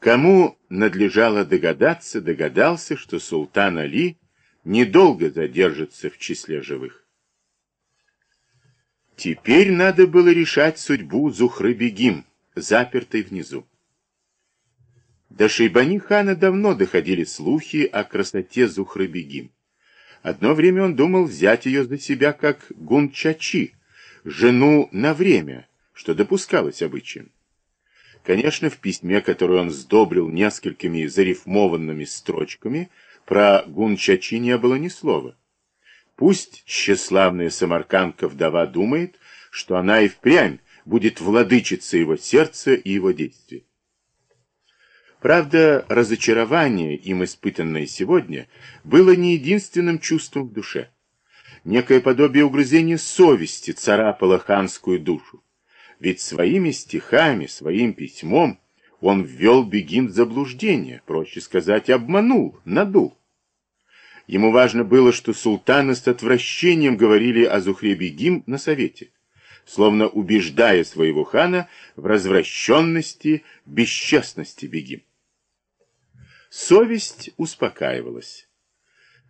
Кому надлежало догадаться, догадался, что султан Али недолго задержится в числе живых. Теперь надо было решать судьбу Зухры-Бегим, запертой внизу. До Шейбани хана давно доходили слухи о красоте Зухры-Бегим. Одно время он думал взять ее за себя как Гунчачи, жену на время, что допускалось обычаем. Конечно, в письме, которое он сдобрил несколькими зарифмованными строчками, про Гунчачи не было ни слова. Пусть тщеславная самаркандка-вдова думает, что она и впрямь будет владычицей его сердца и его действий. Правда, разочарование, им испытанное сегодня, было не единственным чувством в душе. Некое подобие угрызения совести царапало ханскую душу. Ведь своими стихами, своим письмом он ввел Бегин в заблуждение, проще сказать, обманул, надул. Ему важно было, что султаны с отвращением говорили о Зухре Бегим на совете, словно убеждая своего хана в развращенности, бесчестности Бегим. Совесть успокаивалась.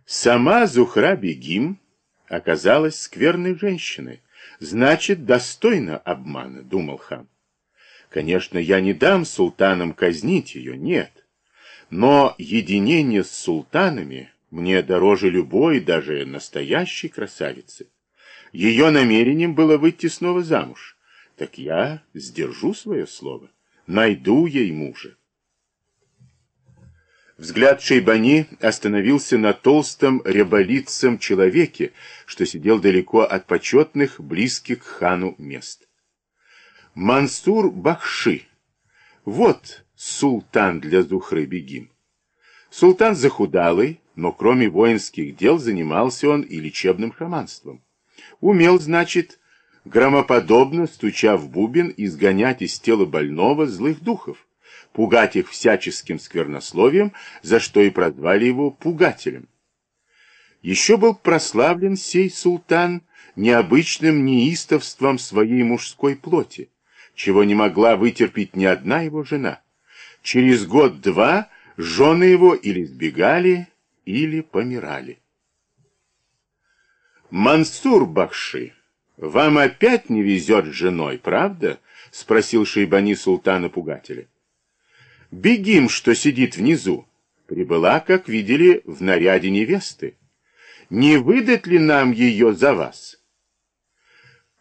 Сама Зухра Бегим оказалась скверной женщиной, значит, достойна обмана, думал хан. Конечно, я не дам султанам казнить ее, нет. Но единение с султанами мне дороже любой, даже настоящей красавицы. Ее намерением было выйти снова замуж. Так я сдержу свое слово, найду ей мужа. Взгляд Шейбани остановился на толстом ряболицем человеке, что сидел далеко от почетных, близких к хану мест. Мансур Бахши. Вот султан для Зухры Бегим. Султан захудалый, но кроме воинских дел занимался он и лечебным шаманством. Умел, значит, громоподобно, стуча в бубен, изгонять из тела больного злых духов пугать их всяческим сквернословием, за что и прозвали его пугателем. Еще был прославлен сей султан необычным неистовством своей мужской плоти, чего не могла вытерпеть ни одна его жена. Через год-два жены его или сбегали, или помирали. «Мансур Бахши, вам опять не везет с женой, правда?» — спросил Шейбани султана пугателя. Бегим, что сидит внизу, прибыла, как видели, в наряде невесты. Не выдать ли нам ее за вас?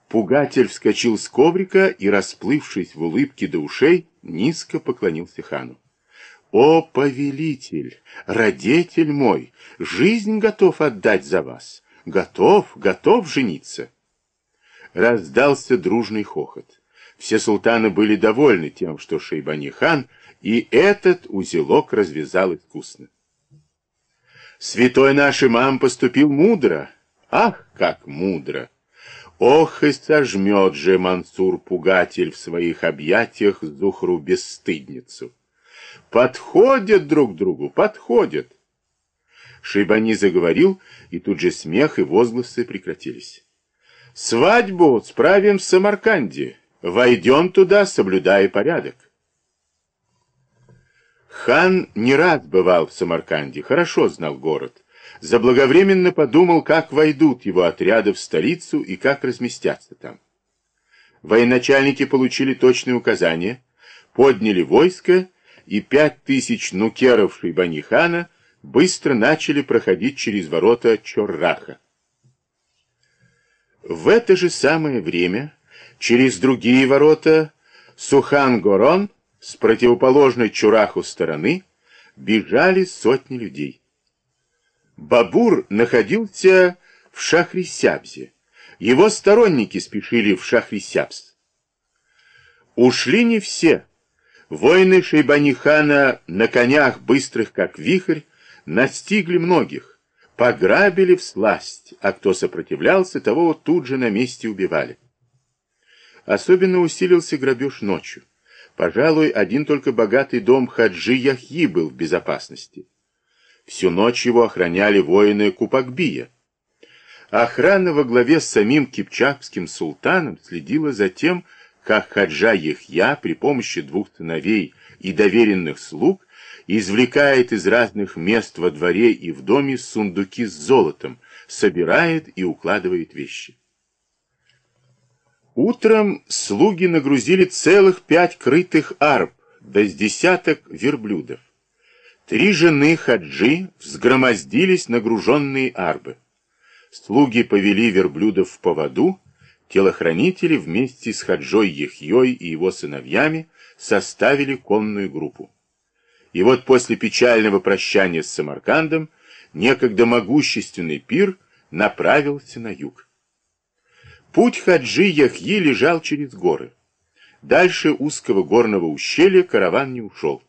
Пугатель вскочил с коврика и, расплывшись в улыбке до ушей, низко поклонился хану. «О, повелитель, родитель мой, жизнь готов отдать за вас. Готов, готов жениться!» Раздался дружный хохот. Все султаны были довольны тем, что Шейбани-хан и этот узелок развязал искусно. Святой наш имам поступил мудро. Ах, как мудро! Ох, и сожмет же Мансур-пугатель в своих объятиях Зухру-бесстыдницу. Подходят друг другу, подходят. Шейбани заговорил, и тут же смех и возгласы прекратились. Свадьбу справим в Самарканде. Войдем туда, соблюдая порядок. Хан не раз бывал в Самарканде, хорошо знал город. Заблаговременно подумал, как войдут его отряды в столицу и как разместятся там. Военачальники получили точные указания, подняли войско, и пять тысяч нукеров Шейбани-хана быстро начали проходить через ворота Чорраха. В это же самое время через другие ворота Сухан-Горон с противоположной Чураху стороны бежали сотни людей. Бабур находился в Шахрисябзе. Его сторонники спешили в Шахрисябз. Ушли не все. Воины Шейбанихана на конях, быстрых как вихрь, настигли многих, пограбили в сласть, а кто сопротивлялся, того тут же на месте убивали. Особенно усилился грабеж ночью. Пожалуй, один только богатый дом Хаджи Яхьи был в безопасности. Всю ночь его охраняли воины Купакбия. Охрана во главе с самим кипчакским султаном следила за тем, как Хаджа Яхья при помощи двух сыновей и доверенных слуг, извлекает из разных мест во дворе и в доме сундуки с золотом, собирает и укладывает вещи. Утром слуги нагрузили целых пять крытых арб, да с десяток верблюдов. Три жены хаджи взгромоздились нагруженные арбы. Слуги повели верблюдов в поводу, телохранители вместе с хаджой Ехьей и его сыновьями составили конную группу. И вот после печального прощания с Самаркандом некогда могущественный пир направился на юг. Путь хаджи Яхьи лежал через горы. Дальше узкого горного ущелья караван не ушел.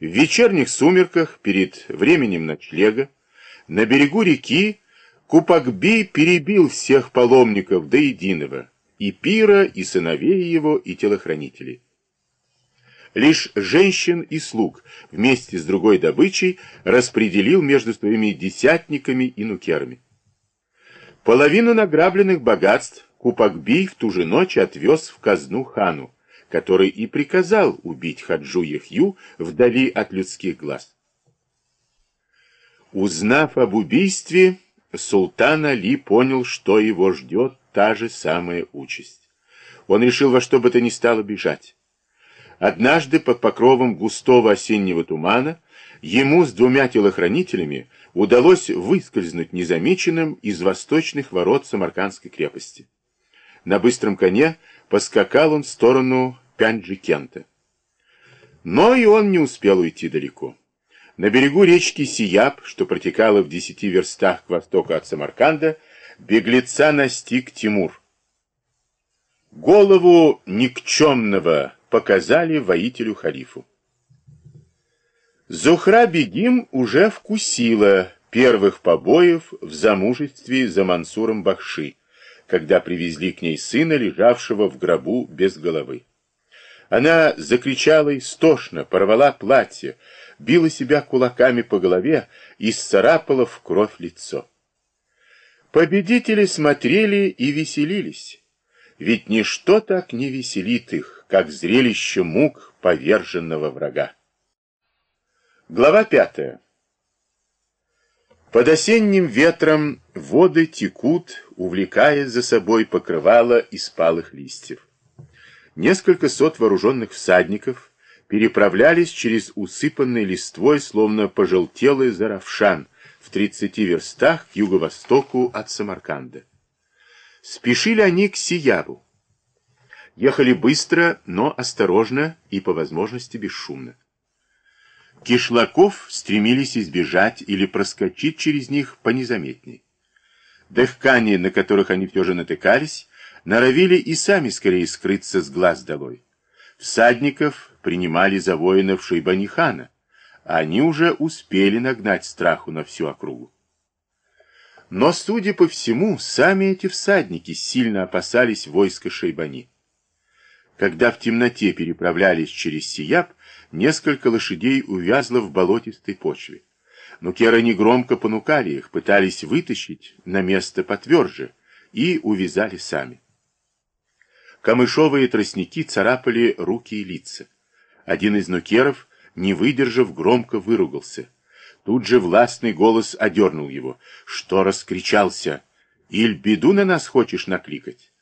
В вечерних сумерках, перед временем ночлега, на берегу реки Купакби перебил всех паломников до единого, и пира, и сыновей его, и телохранителей. Лишь женщин и слуг вместе с другой добычей распределил между своими десятниками и нукерами. Половину награбленных богатств Купакбей в ту же ночь отвез в казну хану, который и приказал убить Хаджу Яхью вдали от людских глаз. Узнав об убийстве, султан Али понял, что его ждет та же самая участь. Он решил во что бы то ни стало бежать. Однажды под покровом густого осеннего тумана ему с двумя телохранителями удалось выскользнуть незамеченным из восточных ворот Самаркандской крепости. На быстром коне поскакал он в сторону Пянджикента. Но и он не успел уйти далеко. На берегу речки Сияб, что протекала в десяти верстах к востоку от Самарканда, беглеца настиг Тимур. Голову никчемного показали воителю халифу. Зухра Бегим уже вкусила первых побоев в замужестве за Мансуром Бахши, когда привезли к ней сына, лежавшего в гробу без головы. Она закричала истошно, порвала платье, била себя кулаками по голове и сцарапала в кровь лицо. Победители смотрели и веселились, ведь ничто так не веселит их, как зрелище мук поверженного врага. Глава пятая. Под осенним ветром воды текут, увлекая за собой покрывало из палых листьев. Несколько сот вооруженных всадников переправлялись через усыпанный листвой, словно пожелтелый заравшан, в тридцати верстах к юго-востоку от Самарканда. Спешили они к Сиябу. Ехали быстро, но осторожно и, по возможности, бесшумно. Кишлаков стремились избежать или проскочить через них понезаметней. Дыхкани, на которых они все же натыкались, норовили и сами скорее скрыться с глаз долой. Всадников принимали за воинов Шейбанихана, а они уже успели нагнать страху на всю округу. Но, судя по всему, сами эти всадники сильно опасались войска Шейбани. Когда в темноте переправлялись через Сияб, несколько лошадей увязло в болотистой почве. Но керы негромко понукали их, пытались вытащить на место потверже и увязали сами. Камышовые тростники царапали руки и лица. Один из нукеров, не выдержав, громко выругался. Тут же властный голос одернул его. Что раскричался? Иль беду на нас хочешь накликать?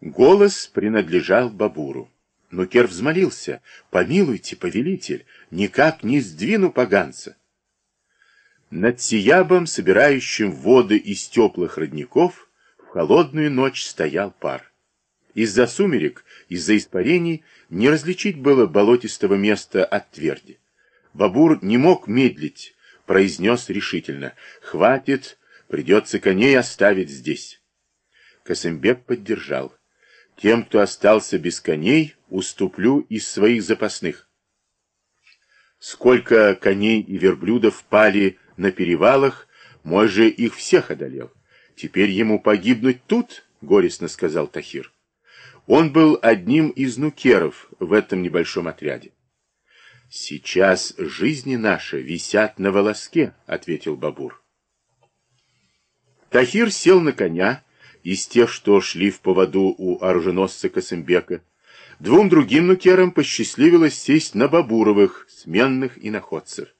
Голос принадлежал Бабуру. Нукер взмолился. «Помилуйте, повелитель, никак не сдвину поганца». Над Сиябом, собирающим воды из теплых родников, в холодную ночь стоял пар. Из-за сумерек, из-за испарений не различить было болотистого места от тверди. Бабур не мог медлить, произнес решительно. «Хватит, придется коней оставить здесь». Косымбек поддержал. Тем, кто остался без коней, уступлю из своих запасных. Сколько коней и верблюдов пали на перевалах, мой же их всех одолел. Теперь ему погибнуть тут, горестно сказал Тахир. Он был одним из нукеров в этом небольшом отряде. «Сейчас жизни наши висят на волоске», — ответил Бабур. Тахир сел на коня, из тех, что шли в поводу у оруженосца Косымбека, Двум другим нукерам посчастливилось сесть на Бабуровых, сменных и находцев.